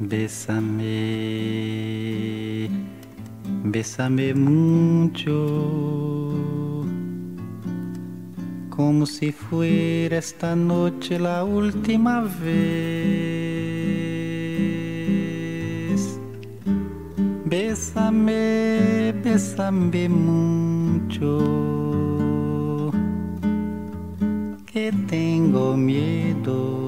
Bésame, bésame mucho, como si fuera esta noche la última vez. Bésame, bésame mucho, que tengo miedo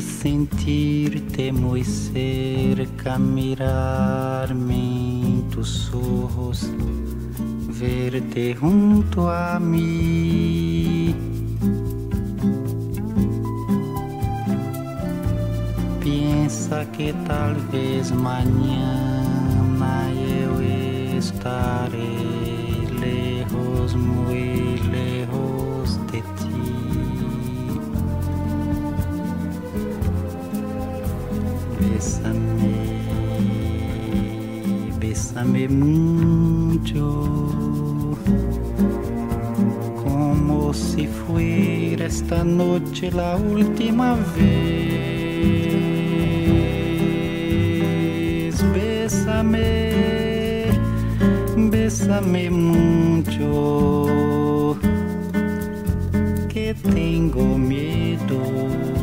Sentirte muy cerca, mirarme en tus ojos, verte junto a mí. Piensa que tal vez mañana eu estaré lejos, muy lejos Bésame, bésame mucho, como si fuera esta noche la última vez. Bésame, bésame mucho, que tengo miedo.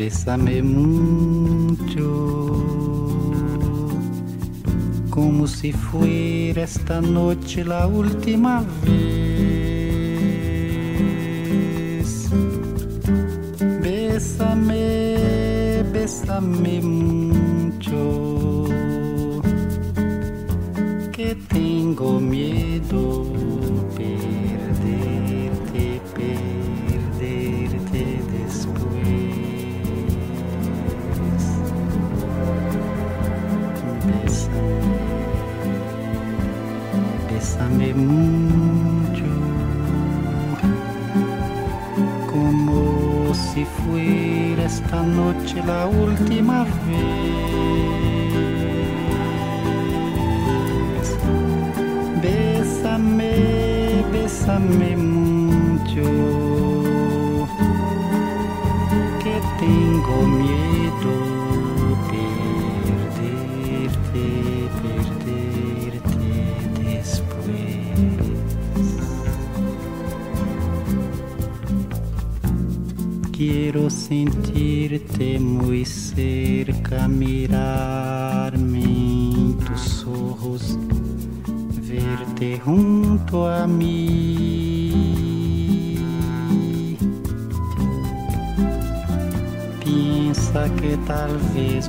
Bésame mucho, como si fuera esta noche la última vez. Bésame, bésame mucho, que tengo miedo bésame mucho, como si fuera esta noche la última vez. Bésame, bésame mucho, que tengo miedo Quiero sentirte muy cerca, mirarme en tus ojos, verte junto a mí. Piensa que tal vez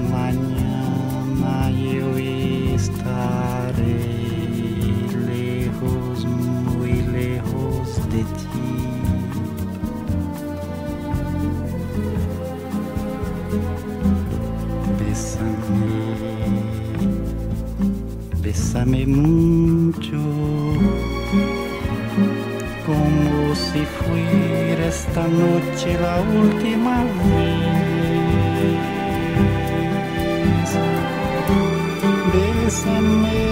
como si fuera esta noche la última vez. Bésame,